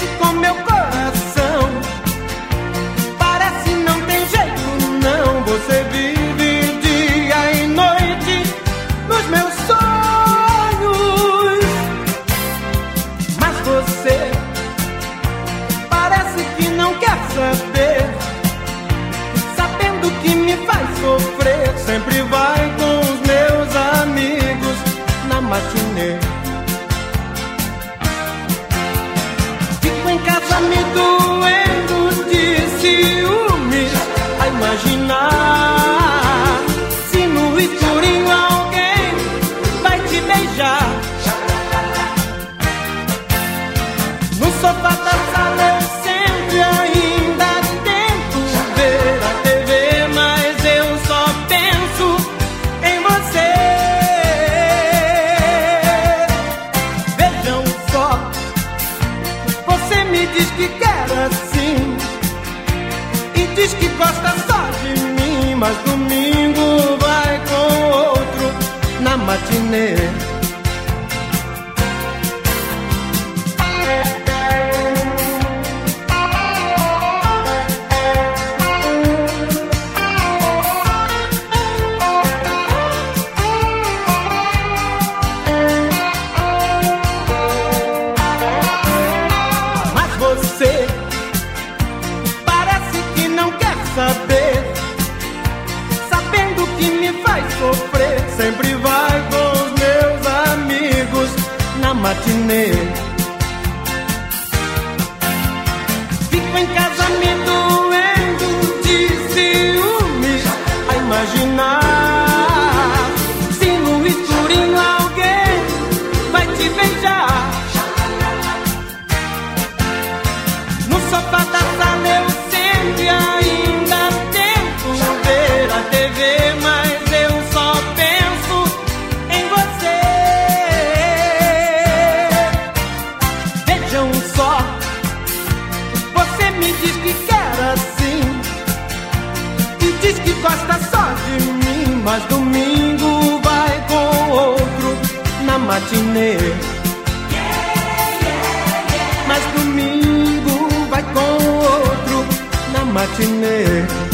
mexe com meu coração. Parece não tem jeito, não. Você vive dia e noite nos meus sonhos. Mas você parece que não quer saber. Sofá da sala sempre ainda tento ver a TV, mas eu só penso em você. Vejam só, você me diz que quer assim e diz que gosta só de mim, mas na diz que quer assim e diz que gosta só de mim, mas domingo vai com outro na matinê. Mas domingo vai com outro na matinê.